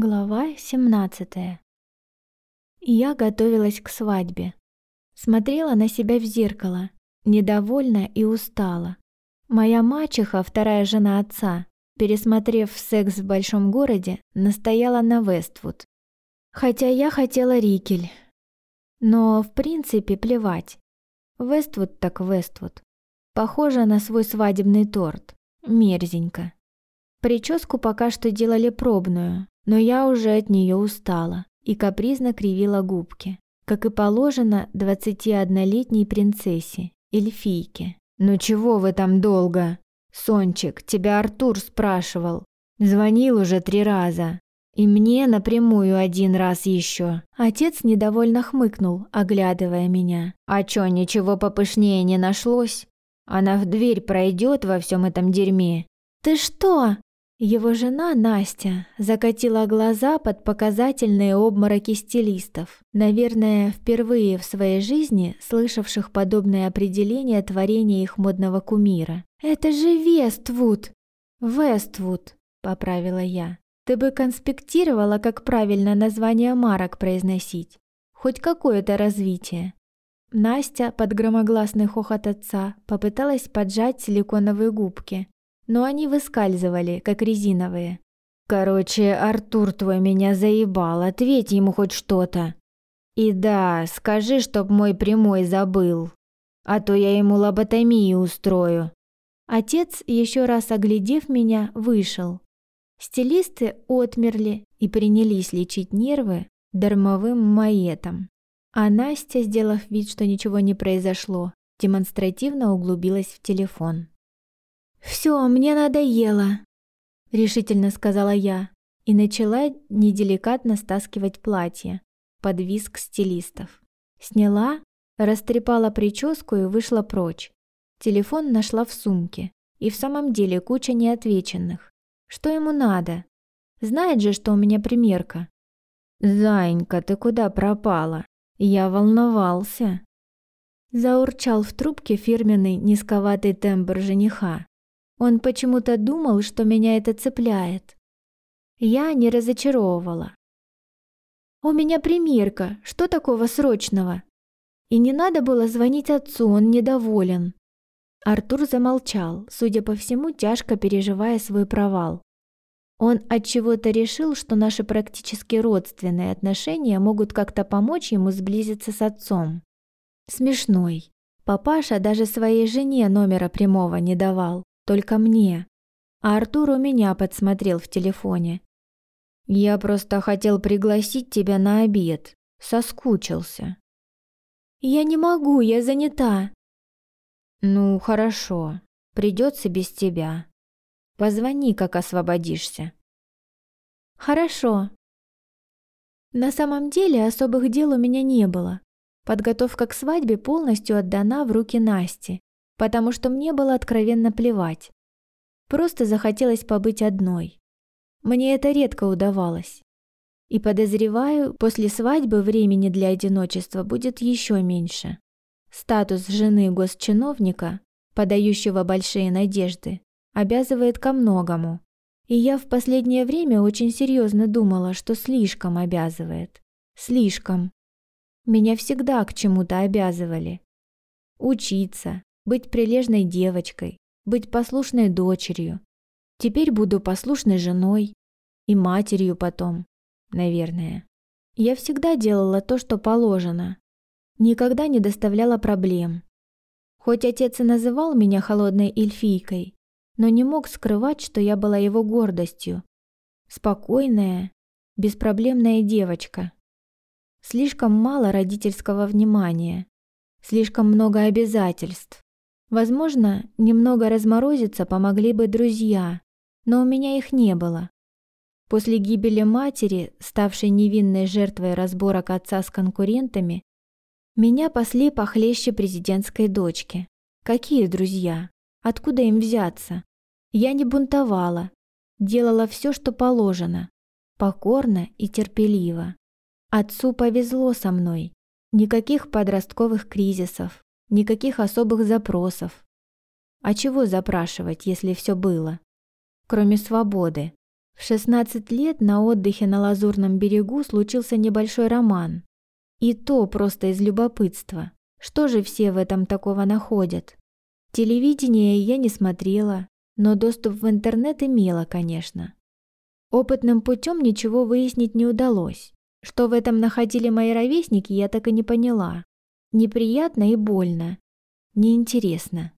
Глава 17. Я готовилась к свадьбе. Смотрела на себя в зеркало, недовольна и устала. Моя мачеха, вторая жена отца, пересмотрев секс в большом городе, настояла на Вествуд. Хотя я хотела Рикель. Но, в принципе, плевать. Вествуд так Вествуд. Похоже на свой свадебный торт. Мерзенько. Прическу пока что делали пробную, но я уже от нее устала и капризно кривила губки, как и положено 21-летней принцессе, эльфийке. «Ну чего вы там долго? Сончик, тебя Артур спрашивал. Звонил уже три раза. И мне напрямую один раз еще. Отец недовольно хмыкнул, оглядывая меня. «А чё, ничего попышнее не нашлось? Она в дверь пройдет во всем этом дерьме?» «Ты что?» Его жена Настя закатила глаза под показательные обмороки стилистов, наверное, впервые в своей жизни слышавших подобное определение творения их модного кумира. «Это же Вествуд!» «Вествуд», — поправила я. «Ты бы конспектировала, как правильно название марок произносить. Хоть какое-то развитие». Настя под громогласный хохот отца попыталась поджать силиконовые губки, но они выскальзывали, как резиновые. «Короче, Артур твой меня заебал, ответь ему хоть что-то. И да, скажи, чтоб мой прямой забыл, а то я ему лоботомию устрою». Отец, еще раз оглядев меня, вышел. Стилисты отмерли и принялись лечить нервы дармовым маетом. А Настя, сделав вид, что ничего не произошло, демонстративно углубилась в телефон. «Все, мне надоело», — решительно сказала я и начала неделикатно стаскивать платье под виск стилистов. Сняла, растрепала прическу и вышла прочь. Телефон нашла в сумке. И в самом деле куча неотвеченных. Что ему надо? Знает же, что у меня примерка. «Зайенька, ты куда пропала? Я волновался». Заурчал в трубке фирменный низковатый тембр жениха. Он почему-то думал, что меня это цепляет. Я не разочаровывала. «У меня примерка, что такого срочного?» И не надо было звонить отцу, он недоволен. Артур замолчал, судя по всему, тяжко переживая свой провал. Он от чего-то решил, что наши практически родственные отношения могут как-то помочь ему сблизиться с отцом. Смешной. Папаша даже своей жене номера прямого не давал только мне. А Артур у меня подсмотрел в телефоне. Я просто хотел пригласить тебя на обед. Соскучился. Я не могу, я занята. Ну, хорошо. Придется без тебя. Позвони, как освободишься. Хорошо. На самом деле особых дел у меня не было. Подготовка к свадьбе полностью отдана в руки Насти потому что мне было откровенно плевать. Просто захотелось побыть одной. Мне это редко удавалось. И подозреваю, после свадьбы времени для одиночества будет еще меньше. Статус жены госчиновника, подающего большие надежды, обязывает ко многому. И я в последнее время очень серьезно думала, что слишком обязывает. Слишком. Меня всегда к чему-то обязывали. Учиться, быть прилежной девочкой, быть послушной дочерью. Теперь буду послушной женой и матерью потом, наверное. Я всегда делала то, что положено. Никогда не доставляла проблем. Хоть отец и называл меня холодной эльфийкой, но не мог скрывать, что я была его гордостью. Спокойная, беспроблемная девочка. Слишком мало родительского внимания, слишком много обязательств. Возможно, немного разморозиться помогли бы друзья, но у меня их не было. После гибели матери, ставшей невинной жертвой разборок отца с конкурентами, меня пасли похлеще президентской дочки. Какие друзья? Откуда им взяться? Я не бунтовала, делала все, что положено, покорно и терпеливо. Отцу повезло со мной. Никаких подростковых кризисов, Никаких особых запросов. А чего запрашивать, если все было? Кроме свободы. В 16 лет на отдыхе на Лазурном берегу случился небольшой роман. И то просто из любопытства. Что же все в этом такого находят? Телевидение я не смотрела, но доступ в интернет имела, конечно. Опытным путем ничего выяснить не удалось. Что в этом находили мои ровесники, я так и не поняла. Неприятно и больно. Неинтересно.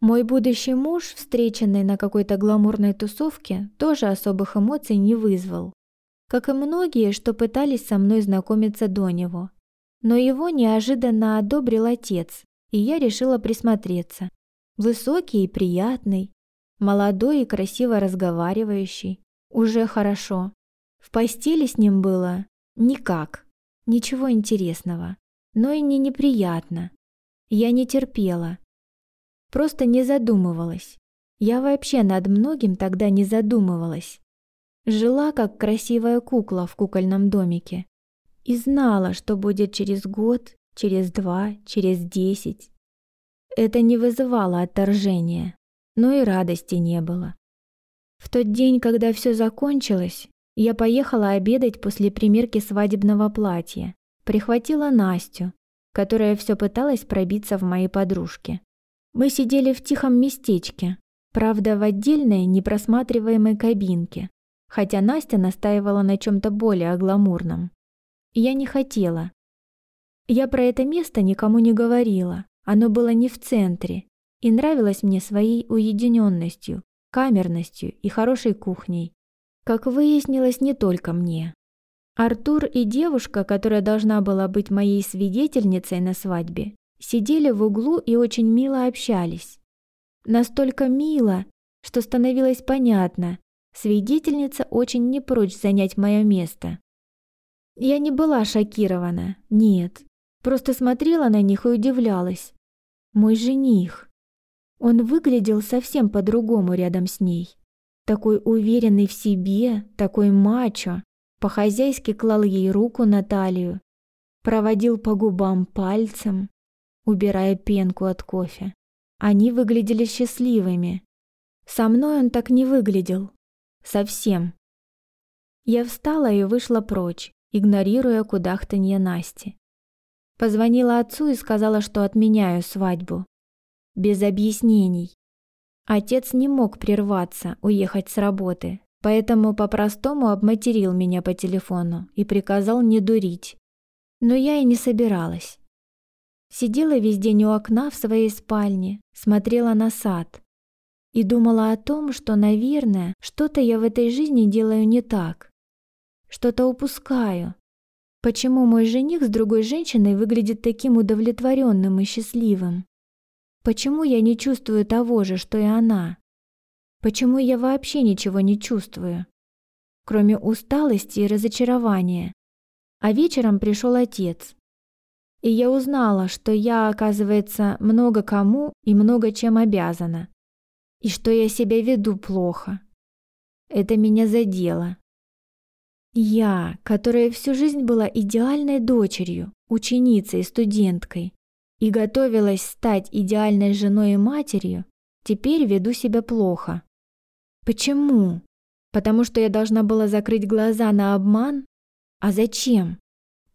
Мой будущий муж, встреченный на какой-то гламурной тусовке, тоже особых эмоций не вызвал. Как и многие, что пытались со мной знакомиться до него. Но его неожиданно одобрил отец, и я решила присмотреться. Высокий и приятный, молодой и красиво разговаривающий. Уже хорошо. В постели с ним было никак, ничего интересного, но и не неприятно. Я не терпела, Просто не задумывалась. Я вообще над многим тогда не задумывалась. Жила как красивая кукла в кукольном домике. И знала, что будет через год, через два, через десять. Это не вызывало отторжения, но и радости не было. В тот день, когда все закончилось, я поехала обедать после примерки свадебного платья. Прихватила Настю, которая все пыталась пробиться в мои подружки. Мы сидели в тихом местечке, правда, в отдельной непросматриваемой кабинке, хотя Настя настаивала на чем-то более гламурном. Я не хотела. Я про это место никому не говорила, оно было не в центре и нравилось мне своей уединенностью, камерностью и хорошей кухней. Как выяснилось, не только мне. Артур и девушка, которая должна была быть моей свидетельницей на свадьбе, сидели в углу и очень мило общались. Настолько мило, что становилось понятно, свидетельница очень не прочь занять мое место. Я не была шокирована, нет, просто смотрела на них и удивлялась. Мой жених. Он выглядел совсем по-другому рядом с ней. Такой уверенный в себе, такой мачо, по-хозяйски клал ей руку на талию, проводил по губам пальцем, убирая пенку от кофе. Они выглядели счастливыми. Со мной он так не выглядел. Совсем. Я встала и вышла прочь, игнорируя кудахтанье Насти. Позвонила отцу и сказала, что отменяю свадьбу. Без объяснений. Отец не мог прерваться, уехать с работы, поэтому по-простому обматерил меня по телефону и приказал не дурить. Но я и не собиралась. Сидела весь день у окна в своей спальне, смотрела на сад и думала о том, что, наверное, что-то я в этой жизни делаю не так. Что-то упускаю. Почему мой жених с другой женщиной выглядит таким удовлетворенным и счастливым? Почему я не чувствую того же, что и она? Почему я вообще ничего не чувствую? Кроме усталости и разочарования. А вечером пришел отец и я узнала, что я, оказывается, много кому и много чем обязана, и что я себя веду плохо. Это меня задело. Я, которая всю жизнь была идеальной дочерью, ученицей, студенткой, и готовилась стать идеальной женой и матерью, теперь веду себя плохо. Почему? Потому что я должна была закрыть глаза на обман? А зачем?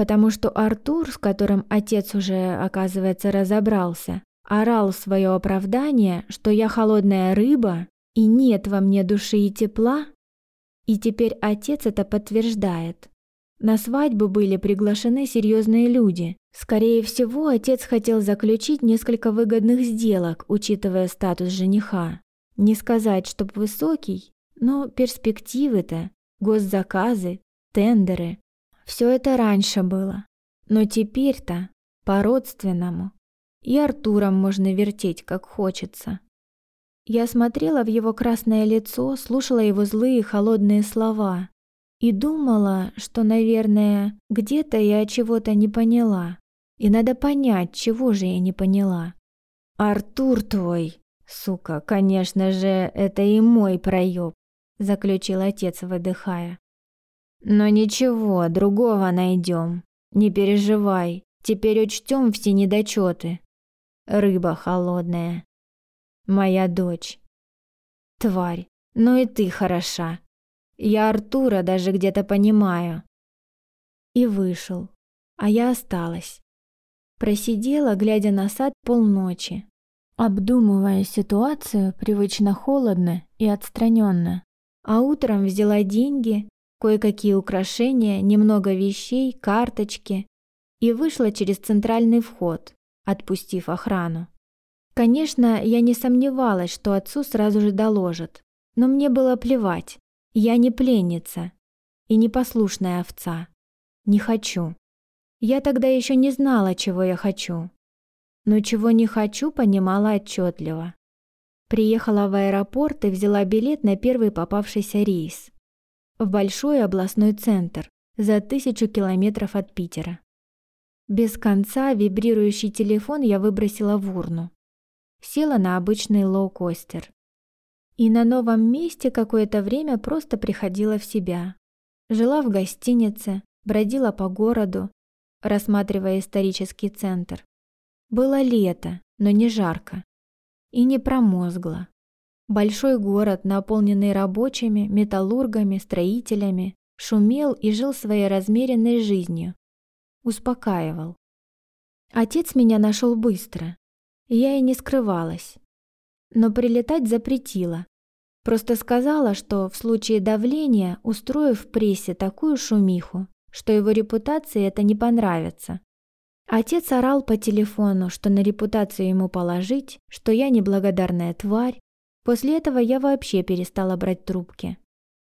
потому что Артур, с которым отец уже, оказывается, разобрался, орал свое оправдание, что я холодная рыба и нет во мне души и тепла, и теперь отец это подтверждает. На свадьбу были приглашены серьезные люди. Скорее всего, отец хотел заключить несколько выгодных сделок, учитывая статус жениха. Не сказать, чтоб высокий, но перспективы-то, госзаказы, тендеры. Все это раньше было, но теперь-то по-родственному. И Артуром можно вертеть, как хочется. Я смотрела в его красное лицо, слушала его злые холодные слова и думала, что, наверное, где-то я чего-то не поняла. И надо понять, чего же я не поняла. «Артур твой, сука, конечно же, это и мой проеб», заключил отец, выдыхая. Но ничего, другого найдем. Не переживай, теперь учтем все недочеты. Рыба холодная. Моя дочь. Тварь, ну и ты хороша. Я Артура даже где-то понимаю. И вышел, а я осталась. Просидела, глядя на сад полночи, обдумывая ситуацию привычно холодно и отстраненно. А утром взяла деньги, кое-какие украшения, немного вещей, карточки и вышла через центральный вход, отпустив охрану. Конечно, я не сомневалась, что отцу сразу же доложат, но мне было плевать. Я не пленница и непослушная овца. Не хочу. Я тогда еще не знала, чего я хочу. Но чего не хочу, понимала отчетливо. Приехала в аэропорт и взяла билет на первый попавшийся рейс. В большой областной центр, за тысячу километров от Питера. Без конца вибрирующий телефон я выбросила в урну. Села на обычный лоукостер. И на новом месте какое-то время просто приходила в себя. Жила в гостинице, бродила по городу, рассматривая исторический центр. Было лето, но не жарко. И не промозгло. Большой город, наполненный рабочими, металлургами, строителями, шумел и жил своей размеренной жизнью, успокаивал. Отец меня нашел быстро. Я и не скрывалась. Но прилетать запретила. Просто сказала, что в случае давления устрою в прессе такую шумиху, что его репутации это не понравится. Отец орал по телефону, что на репутацию ему положить, что я неблагодарная тварь. После этого я вообще перестала брать трубки.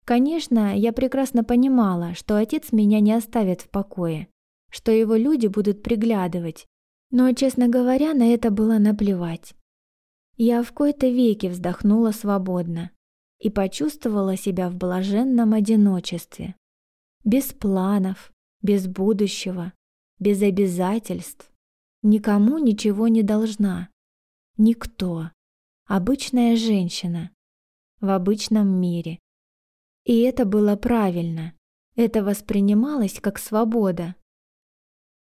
Конечно, я прекрасно понимала, что отец меня не оставит в покое что его люди будут приглядывать. Но, честно говоря, на это было наплевать. Я в кои-то веки вздохнула свободно и почувствовала себя в блаженном одиночестве. Без планов, без будущего, без обязательств. Никому ничего не должна. Никто. Обычная женщина. В обычном мире. И это было правильно. Это воспринималось как свобода.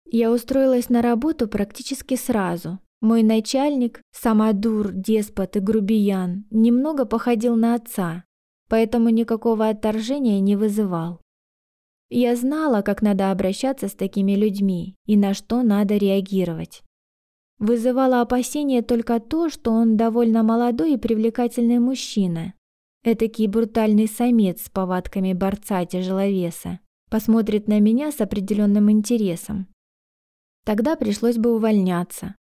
Я устроилась на работу практически сразу. Мой начальник, самодур, деспот и грубиян, немного походил на отца, поэтому никакого отторжения не вызывал. Я знала, как надо обращаться с такими людьми и на что надо реагировать. Вызывало опасение только то, что он довольно молодой и привлекательный мужчина. Этакий брутальный самец с повадками борца-тяжеловеса. Посмотрит на меня с определенным интересом. Тогда пришлось бы увольняться.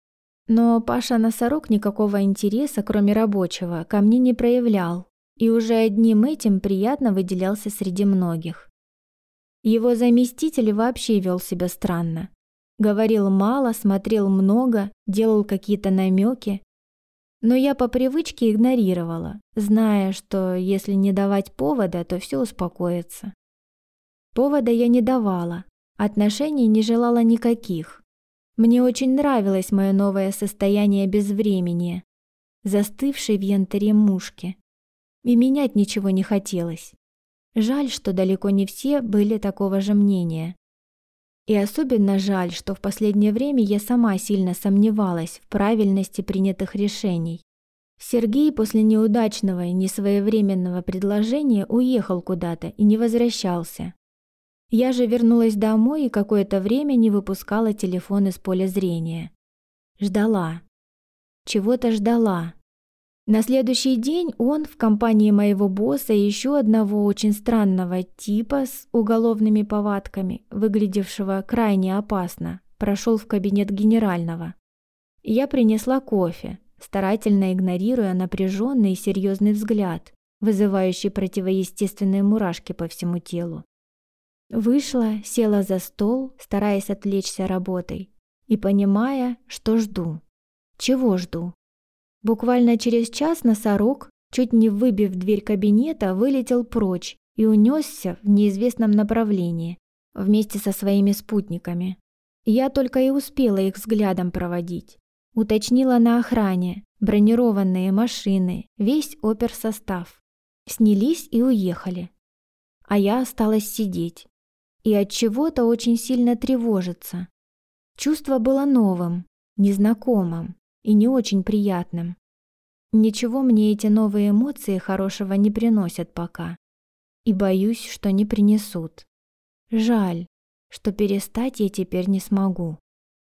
Но Паша Носорог никакого интереса, кроме рабочего, ко мне не проявлял, и уже одним этим приятно выделялся среди многих. Его заместитель вообще вел себя странно. Говорил мало, смотрел много, делал какие-то намеки. Но я по привычке игнорировала, зная, что если не давать повода, то все успокоится. Повода я не давала, отношений не желала никаких. Мне очень нравилось мое новое состояние безвремени, застывшей в янтаре мушки. И менять ничего не хотелось. Жаль, что далеко не все были такого же мнения. И особенно жаль, что в последнее время я сама сильно сомневалась в правильности принятых решений. Сергей после неудачного и несвоевременного предложения уехал куда-то и не возвращался. Я же вернулась домой и какое-то время не выпускала телефон из поля зрения. Ждала. Чего-то ждала. На следующий день он в компании моего босса и еще одного очень странного типа с уголовными повадками, выглядевшего крайне опасно, прошел в кабинет генерального. Я принесла кофе, старательно игнорируя напряженный и серьезный взгляд, вызывающий противоестественные мурашки по всему телу. Вышла, села за стол, стараясь отвлечься работой и понимая, что жду. Чего жду? Буквально через час носорог, чуть не выбив дверь кабинета, вылетел прочь и унесся в неизвестном направлении вместе со своими спутниками. Я только и успела их взглядом проводить. Уточнила на охране, бронированные машины, весь оперсостав. Снялись и уехали. А я осталась сидеть и от чего-то очень сильно тревожится. Чувство было новым, незнакомым и не очень приятным. Ничего мне эти новые эмоции хорошего не приносят пока. и боюсь, что не принесут. Жаль, что перестать я теперь не смогу.